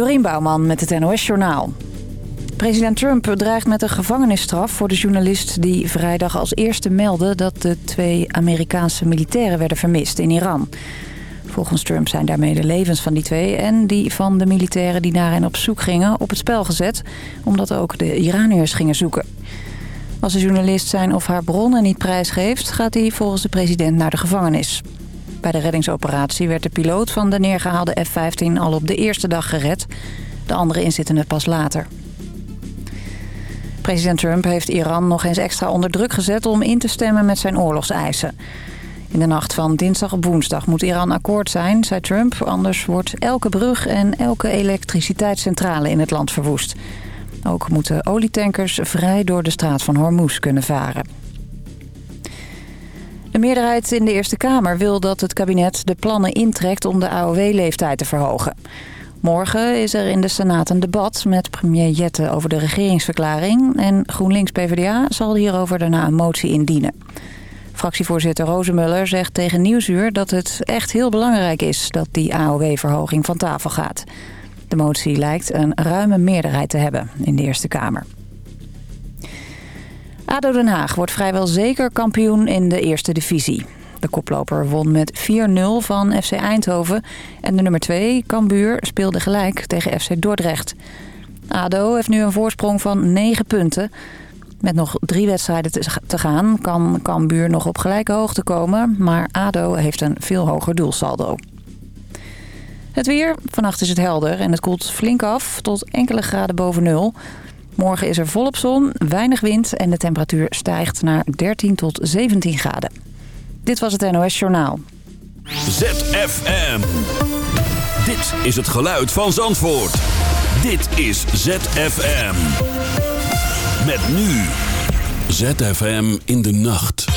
Dorien Bouwman met het NOS Journaal. President Trump dreigt met een gevangenisstraf voor de journalist die vrijdag als eerste meldde dat de twee Amerikaanse militairen werden vermist in Iran. Volgens Trump zijn daarmee de levens van die twee en die van de militairen die naar hen op zoek gingen op het spel gezet, omdat ook de Iraniërs gingen zoeken. Als de journalist zijn of haar bronnen niet prijsgeeft, gaat hij volgens de president naar de gevangenis. Bij de reddingsoperatie werd de piloot van de neergehaalde F-15 al op de eerste dag gered. De andere inzittenden pas later. President Trump heeft Iran nog eens extra onder druk gezet om in te stemmen met zijn oorlogseisen. In de nacht van dinsdag op woensdag moet Iran akkoord zijn, zei Trump. Anders wordt elke brug en elke elektriciteitscentrale in het land verwoest. Ook moeten olietankers vrij door de straat van Hormuz kunnen varen. De meerderheid in de Eerste Kamer wil dat het kabinet de plannen intrekt om de AOW-leeftijd te verhogen. Morgen is er in de Senaat een debat met premier Jette over de regeringsverklaring... en GroenLinks-PVDA zal hierover daarna een motie indienen. Fractievoorzitter Rozemuller zegt tegen Nieuwsuur dat het echt heel belangrijk is... dat die AOW-verhoging van tafel gaat. De motie lijkt een ruime meerderheid te hebben in de Eerste Kamer. ADO Den Haag wordt vrijwel zeker kampioen in de eerste divisie. De koploper won met 4-0 van FC Eindhoven. En de nummer 2, Cambuur, speelde gelijk tegen FC Dordrecht. ADO heeft nu een voorsprong van 9 punten. Met nog drie wedstrijden te gaan kan Cambuur nog op gelijke hoogte komen. Maar ADO heeft een veel hoger doelsaldo. Het weer. Vannacht is het helder en het koelt flink af tot enkele graden boven nul. Morgen is er volop zon, weinig wind en de temperatuur stijgt naar 13 tot 17 graden. Dit was het NOS Journaal. ZFM. Dit is het geluid van Zandvoort. Dit is ZFM. Met nu. ZFM in de nacht.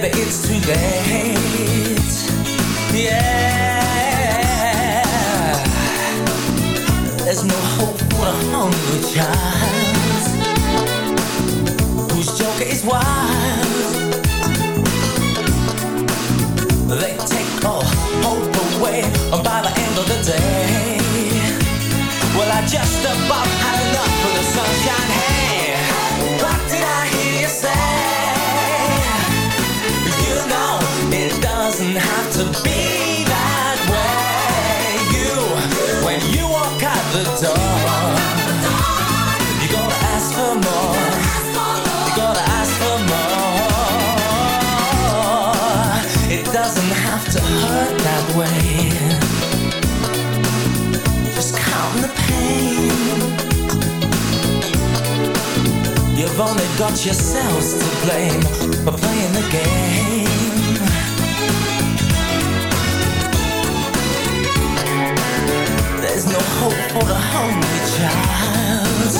Baby it's too late. Yeah. There's no hope for a hungry child whose joker is wild. They take all hope away by the end of the day. Well, I just about had enough of the sunshine. The door, you gotta ask for more. You gotta ask for more. It doesn't have to hurt that way. Just count the pain. You've only got yourselves to blame for playing the game. For the hungry child.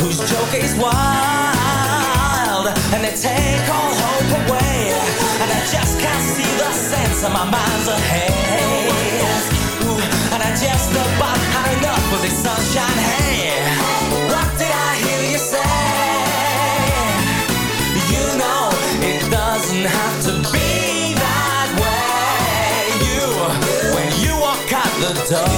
Whose joke is wild and they take all hope away. And I just can't see the sense of my mind's ahead. Ooh, and I just about had enough of this sunshine. Hey, what did I hear you say? You know it doesn't have to be that way. You, when you walk out the door,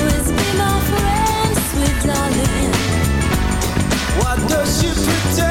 darling. What does she pretend?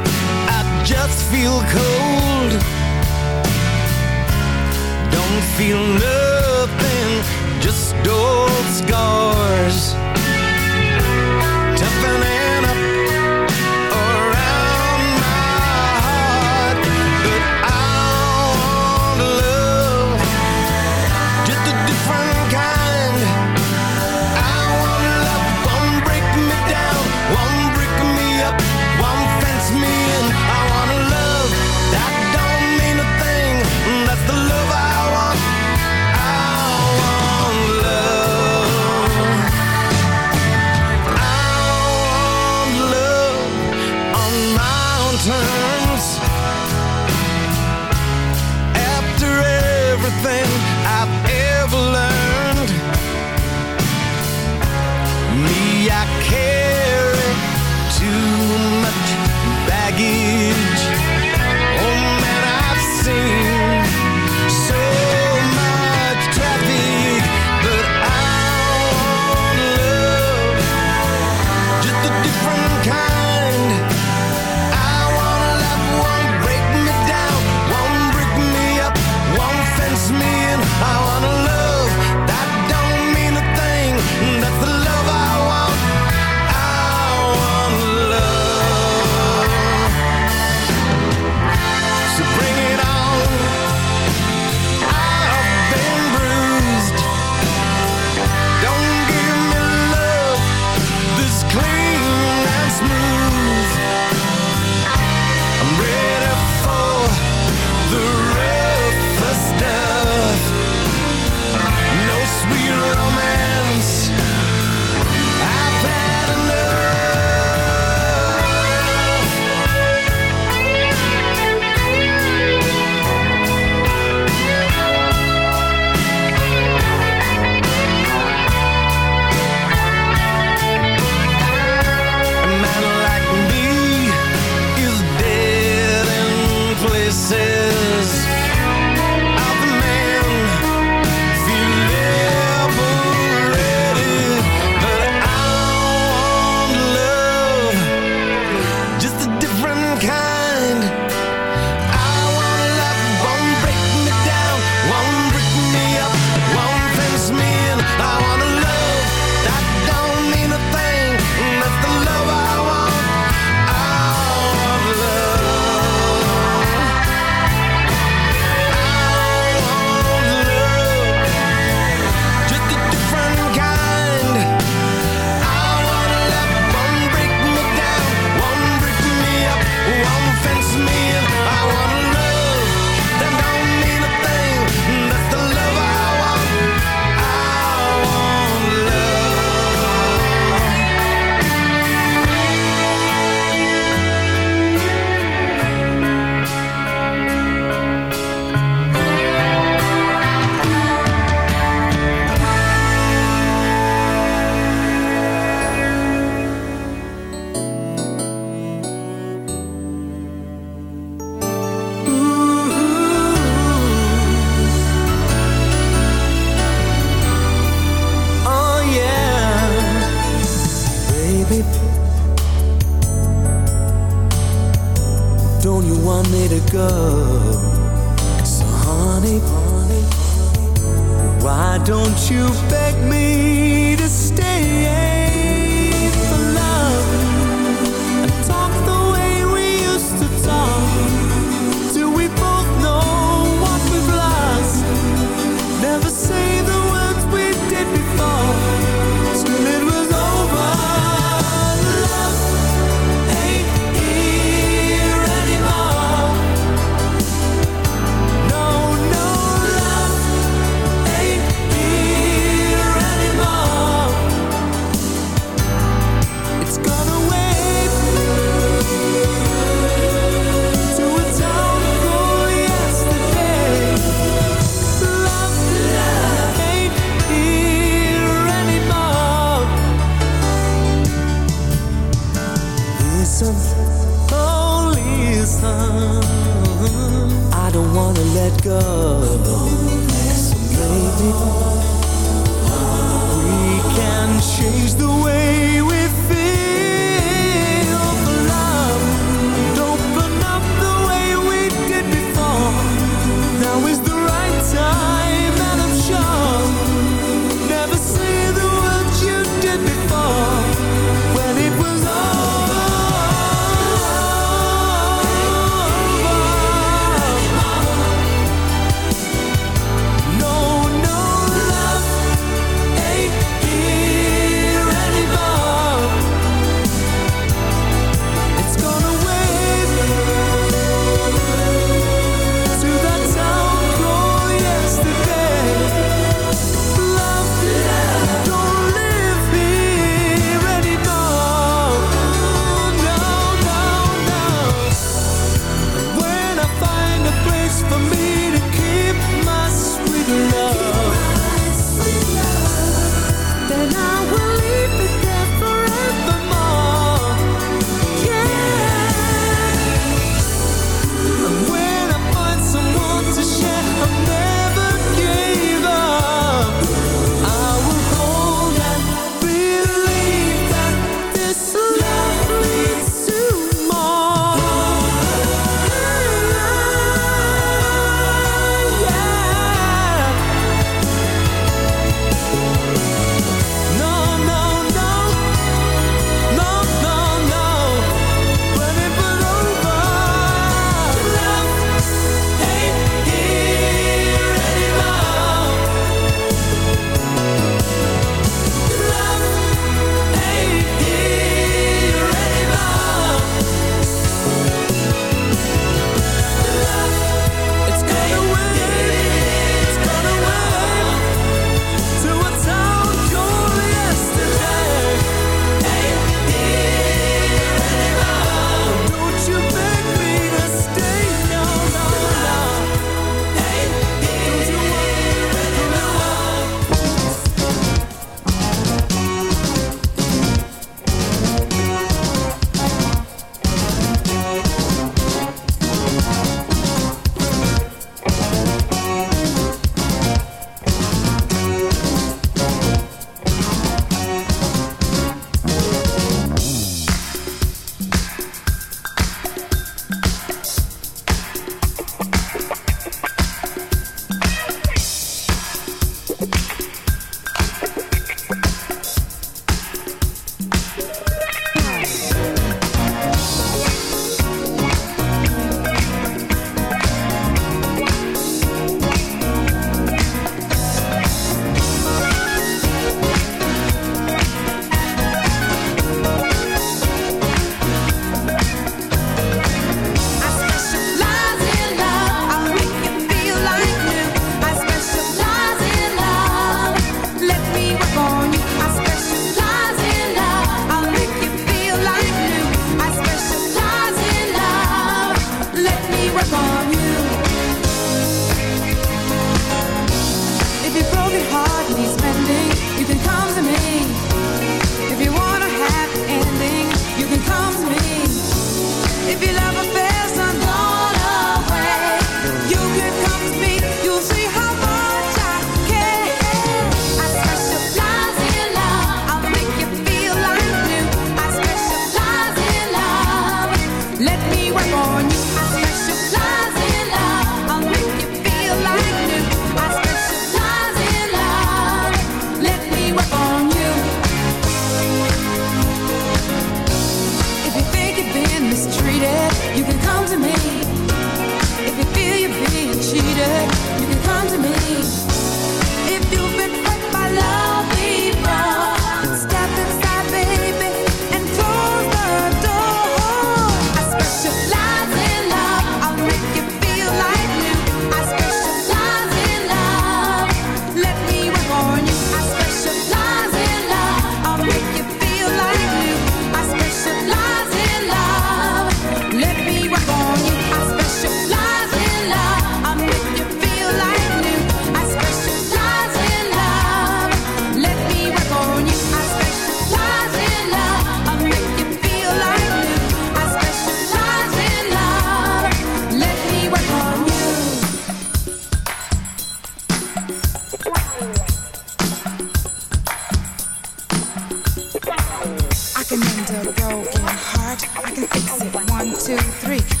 I'll make you feel like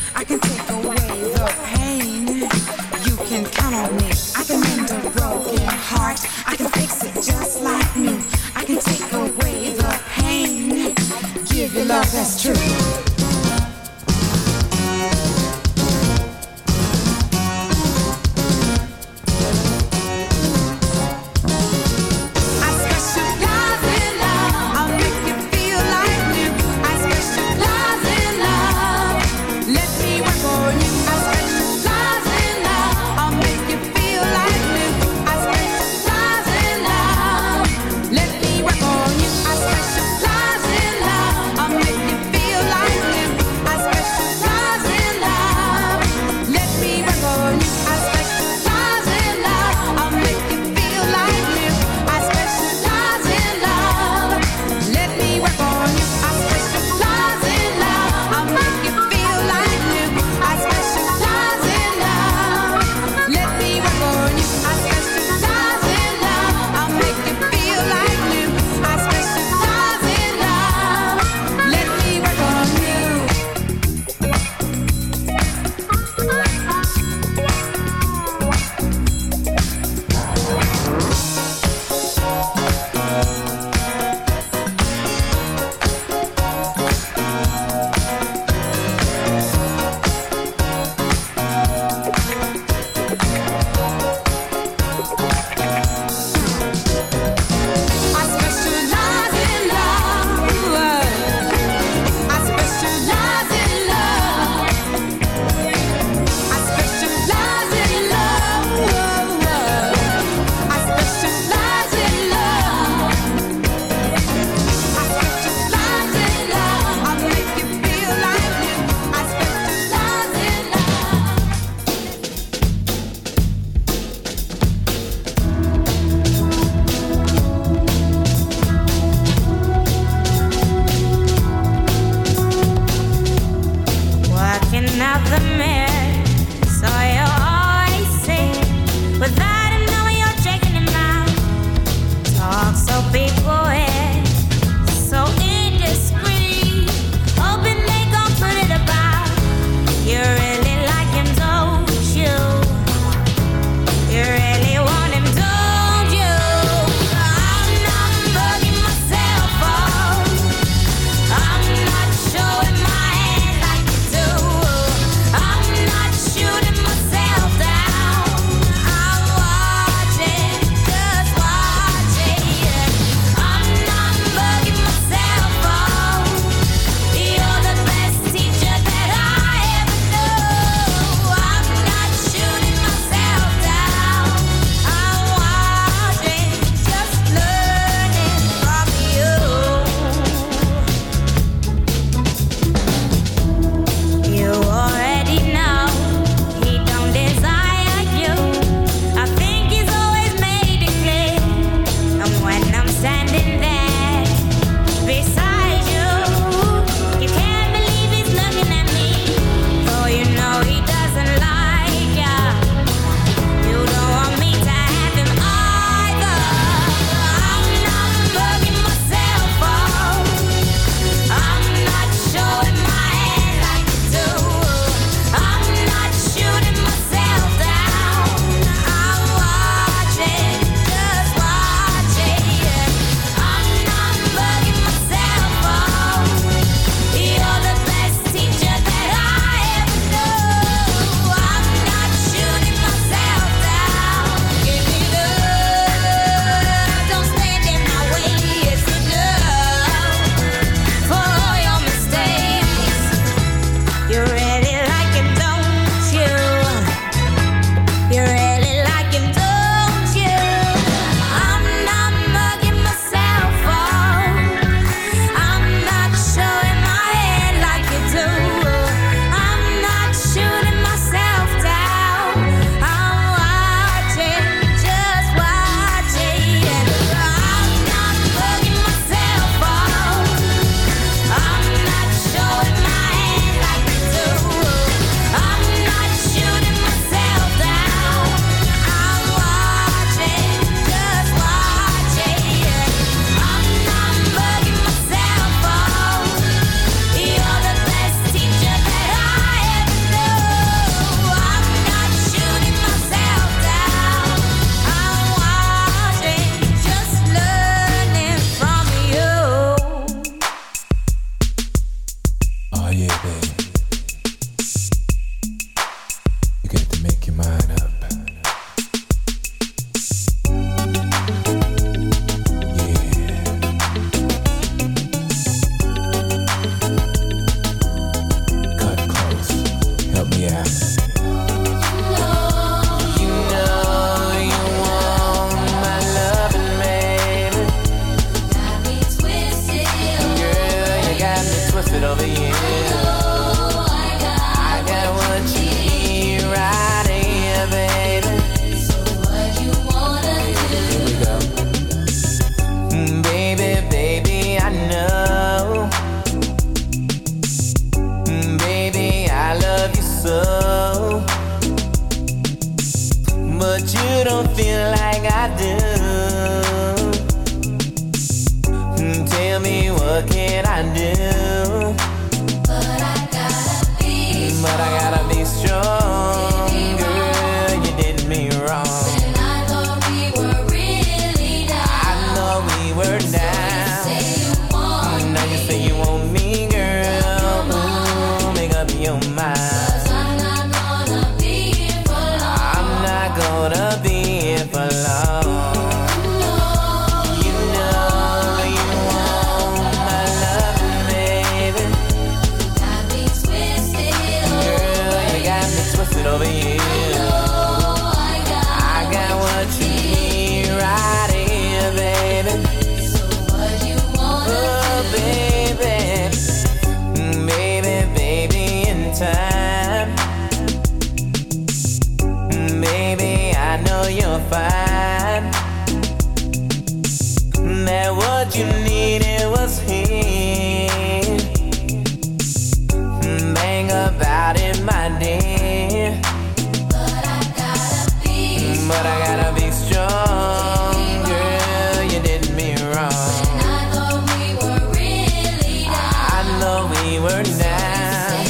any now.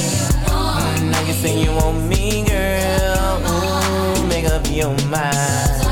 Now you say you want me, girl. Ooh, make up your mind.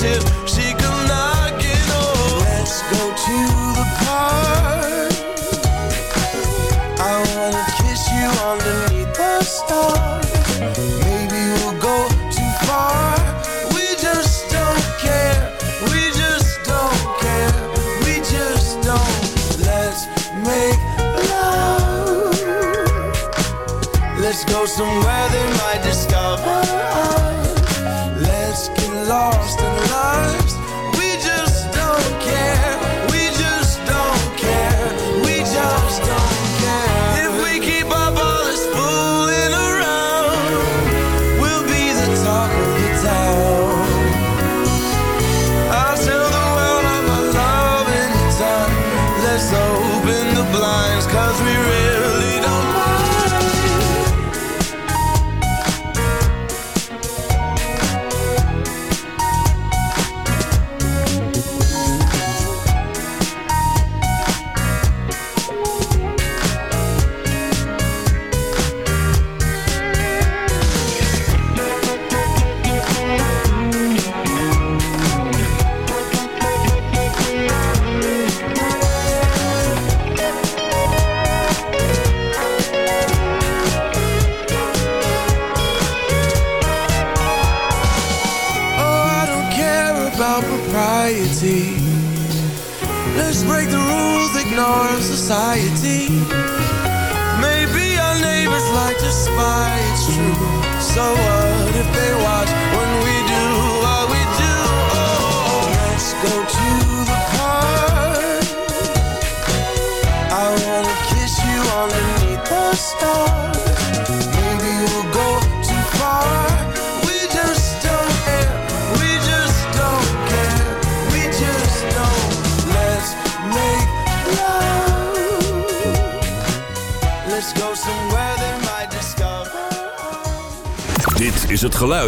till she come knocking on. Let's go to the park. I wanna kiss you underneath the stars. Maybe we'll go too far. We just don't care. We just don't care. We just don't. Let's make love. Let's go somewhere.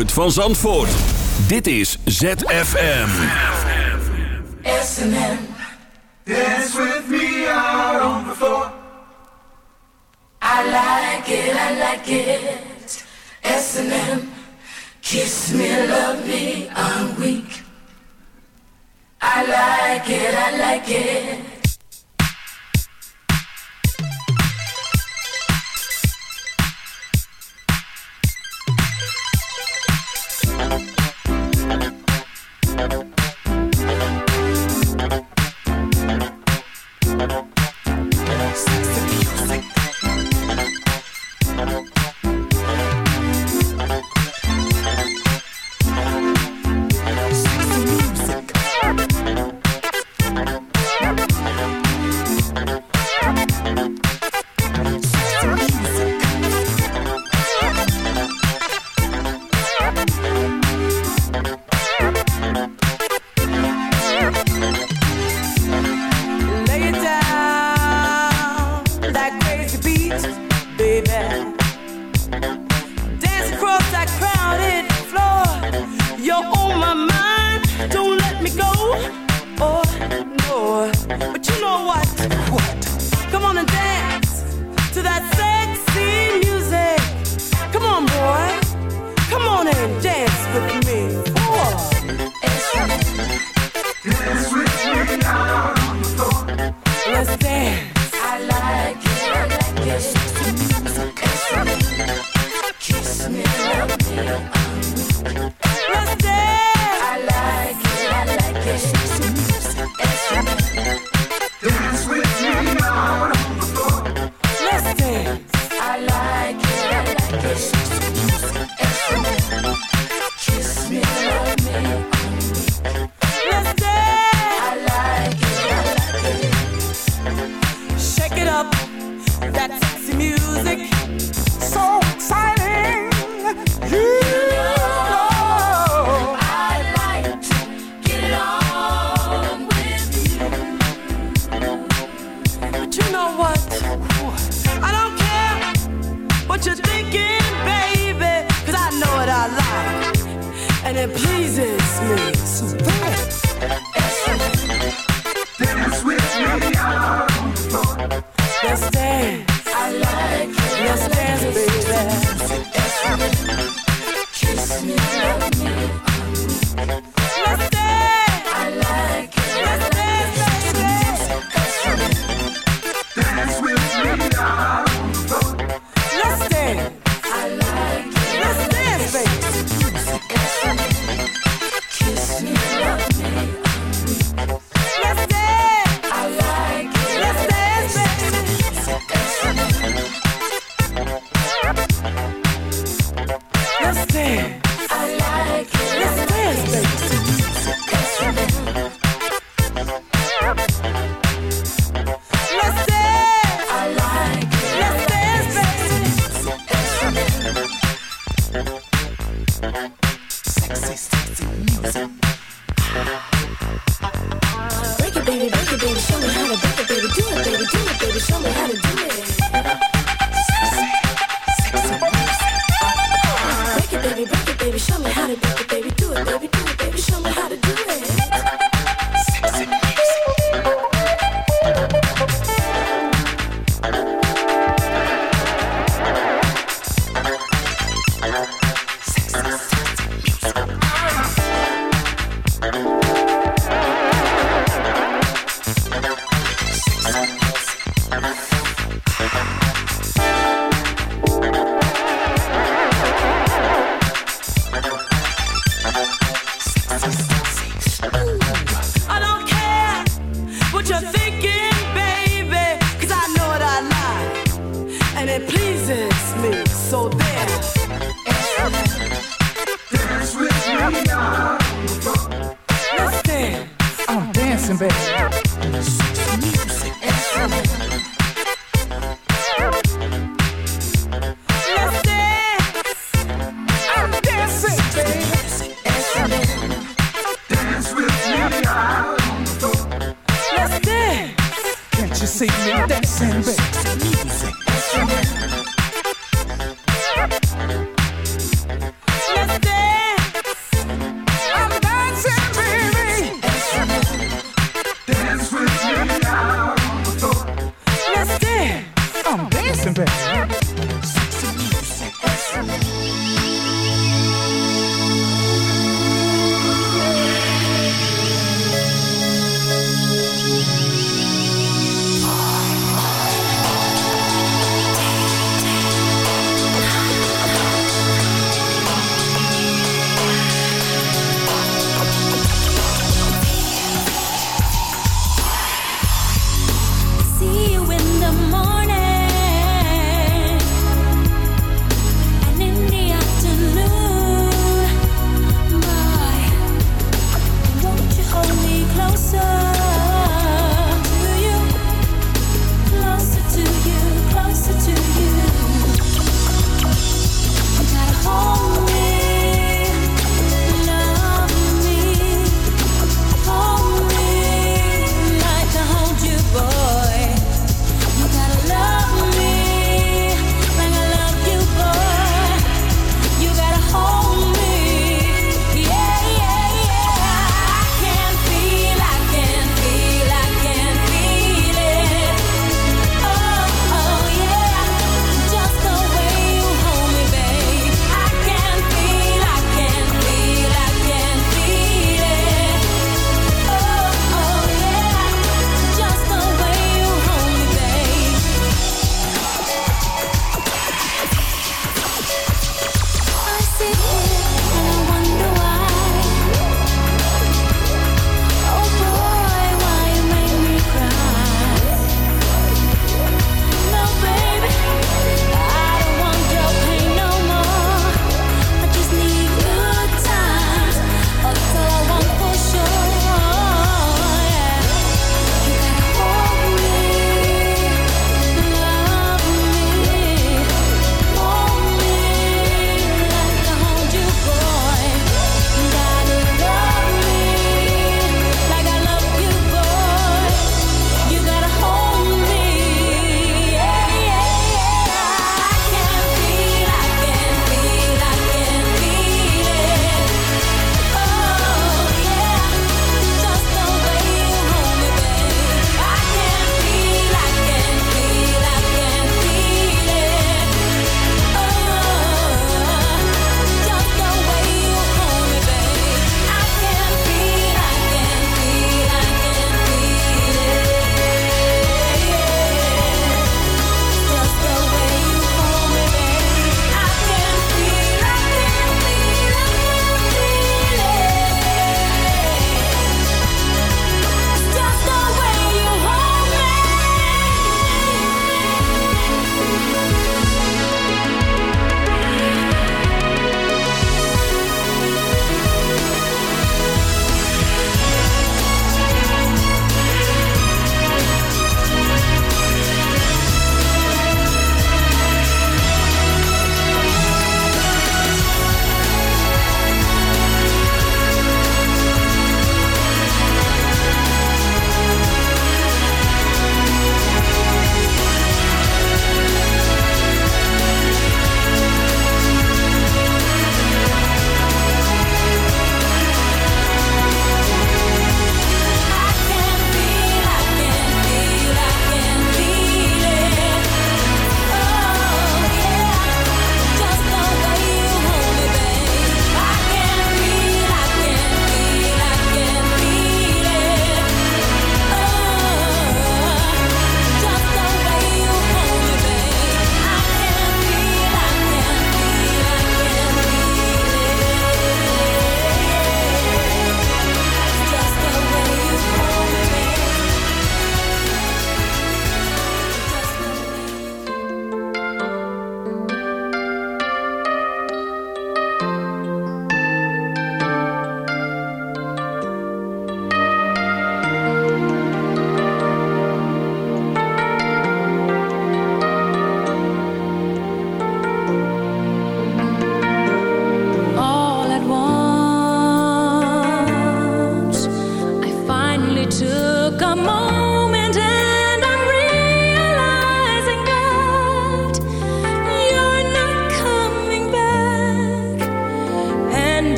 van Zandvoort. Dit is ZFM. ZFM. See you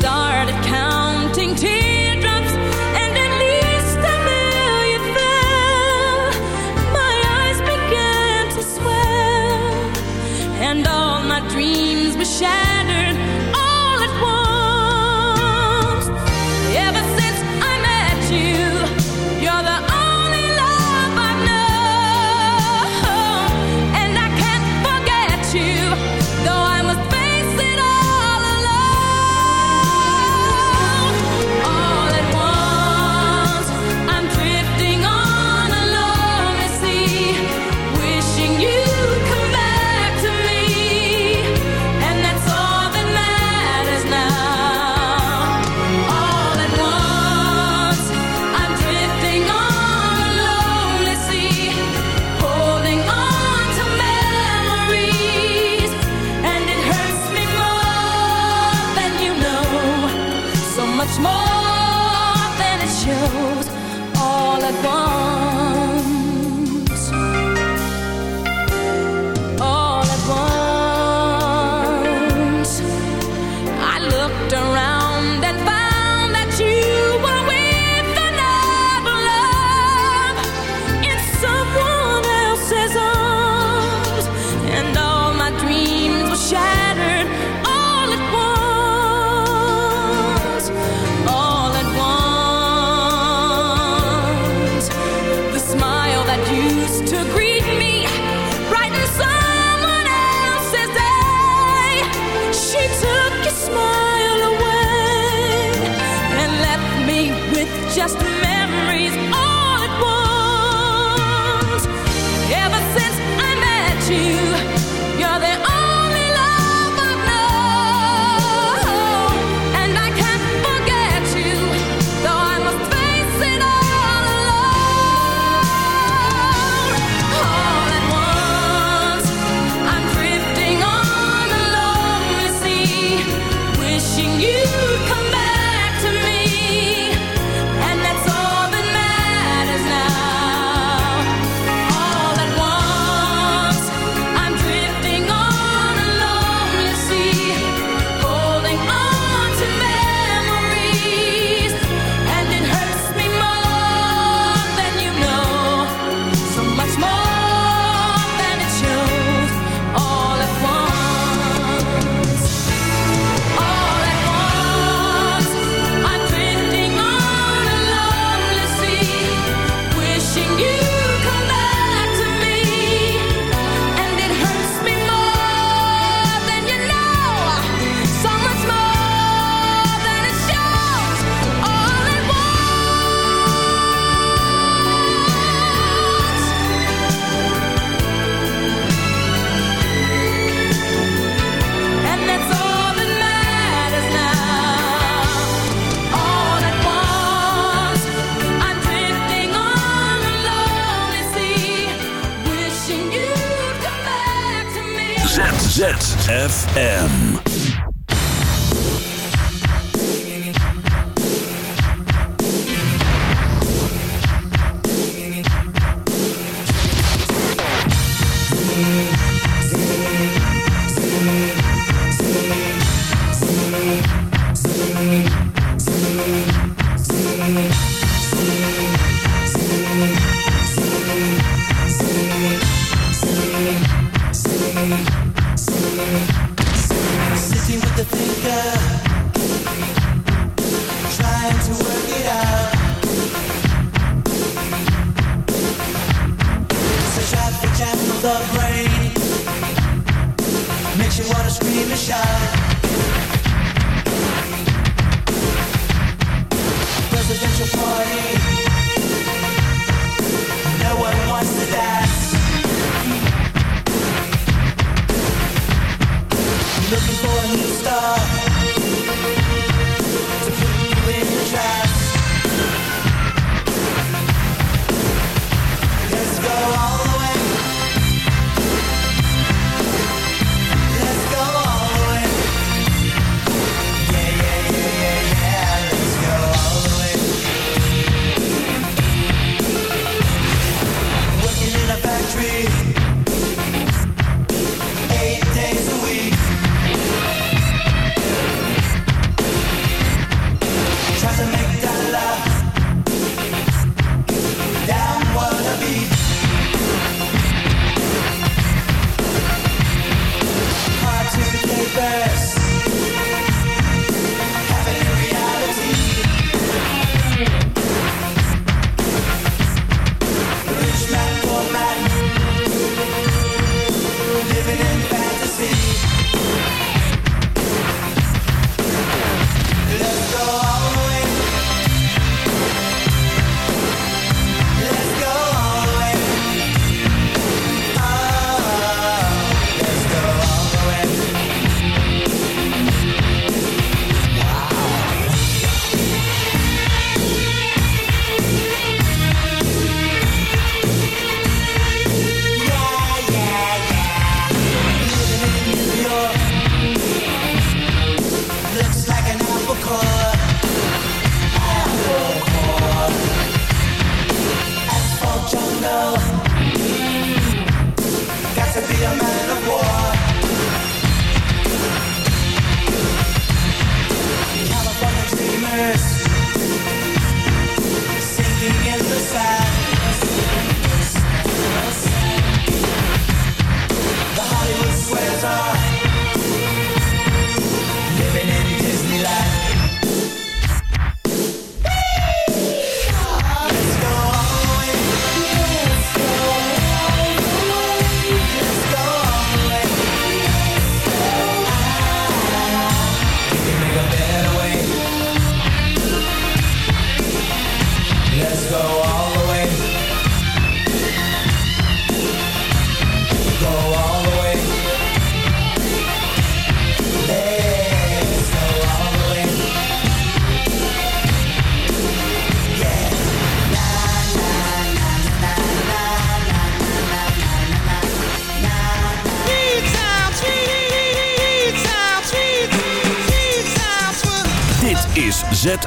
started